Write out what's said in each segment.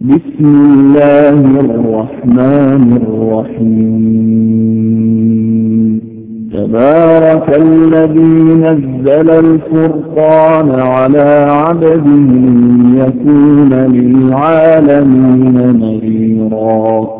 بسم الله الرحمن الرحيم. تبارك الذي نزل الفرقان على عبده يكون للعالمين نذيرا.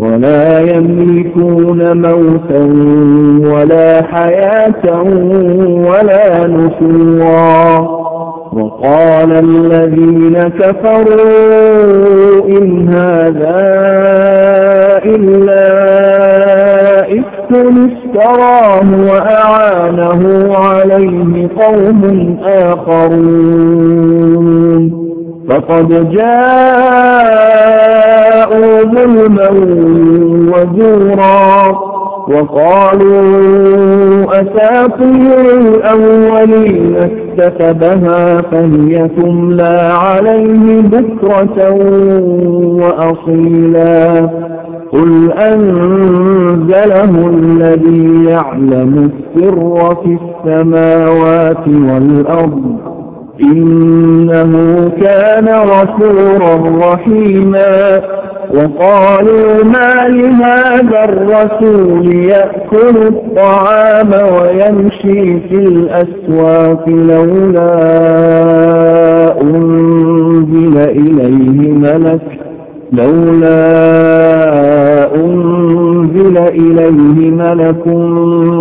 ولا يملكون موتا ولا حياة ولا نشورا. وقال الذين كفروا إن هذا إلا إفك اشتراه وأعانه عليه قوم آخرون. فقد جاءوا ظلما وزورا وقالوا أساطير الأولين اكتسبها فهي تملى عليه بكرة وأصيلا. قل أنزله الذي يعلم السر في السماوات والأرض إنه كان رسولا رحيما وقالوا ما لهذا الرسول يأكل الطعام ويمشي في الأسواق لولا أنزل إليه ملك لولا أنزل إليه ملك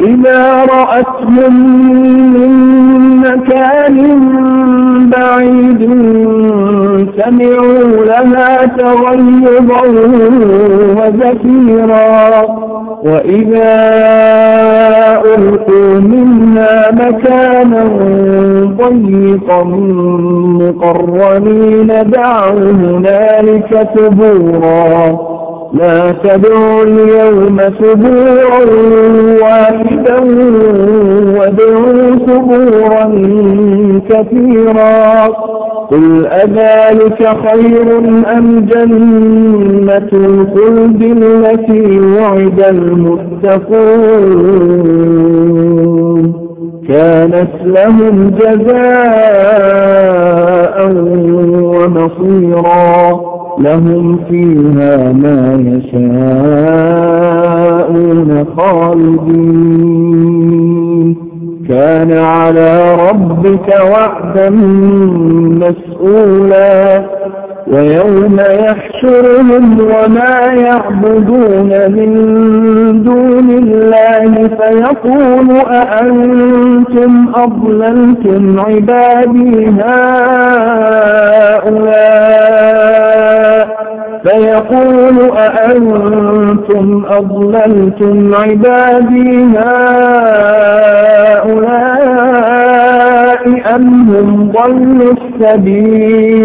إذا رأتهم من مكان بعيد سمعوا لها تغيظا وزفيرا. وإذا ألقوا منا مكانا ضيقا مقرنين دعوا هنالك ثبورا. لا تدعوا اليوم ثبورا واحدا وادعوا ثبورا كثيرا. قل أذلك خير أم جنة الخلد التي وعد المتقون؟ كانت لهم جزاء ومصيرا. لهم فيها ما يشاءون خالدين. كان على ربك وعدا مسؤولا ويوم يحشرهم وما يعبدون من فيقول أأنتم أضللتم عبادي هؤلاء؟ فيقول أأنتم أضللتم عبادي هؤلاء أم هم ضلوا السبيل؟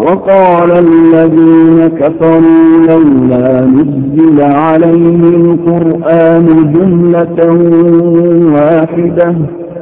وقال الذين كفروا لولا نزل عليه القرآن جملة واحدة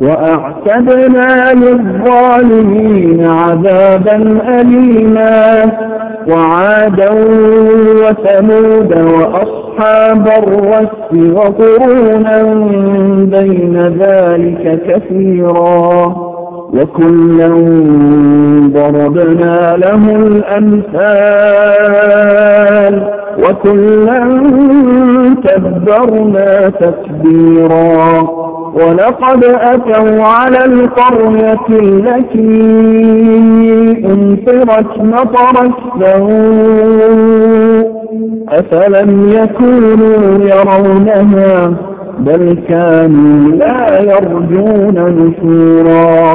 وأعتدنا للظالمين عذابا أليما. وعادا وثمود وأصحاب الرس وقرونا بين ذلك كثيرا. وكلا ضربنا له الأمثال وكلا تبرنا تكبيرا ولقد أتوا على القرية التي أنفرت مطر السوء أفلم يكونوا يرونها بل كانوا لا يرجون نشورا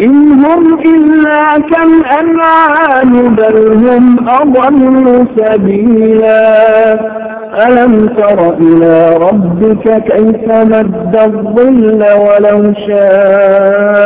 إن هم إلا كالأنعام بل هم أضل سبيلا ألم تر إلى ربك كيف مد الظل ولو شاء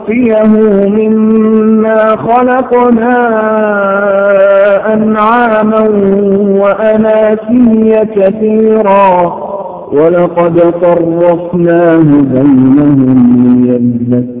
ونسقيه مما خلقنا أنعاما وأناسيا كثيرا. ولقد صرفناه بينهم ليذكروا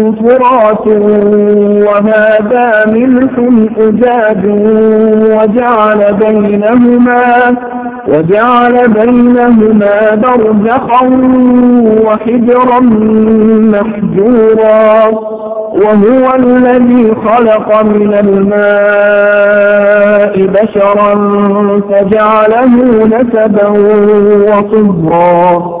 فرات وهذا ملح أجاج وجعل بينهما وجعل بينهما برزخا وحجرا محجورا وهو الذي خلق من الماء بشرا فجعله نسبا وصهرا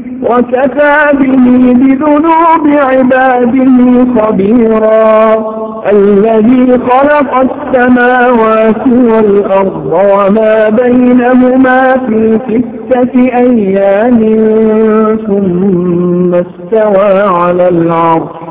وكفى به بذنوب عباده خبيرا. الذي خلق السماوات والأرض وما بينهما في ستة أيام ثم استوى على العرش.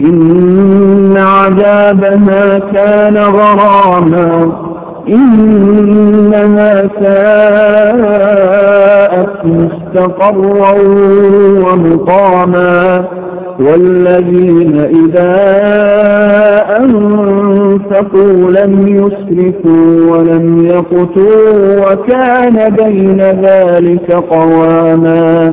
إن عذابها كان غراما إنها ساءت مستقرا ومقاما. والذين إذا أنفقوا لم يسرفوا ولم يقتوا وكان بين ذلك قواما.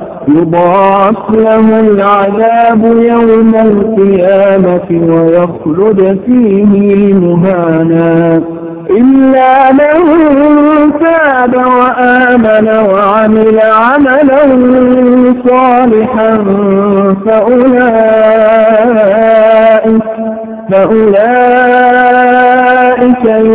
يضاعف له العذاب يوم القيامة ويخلد فيه مهانا. إلا من تاب وآمن وعمل عملا صالحا فأولئك, فأولئك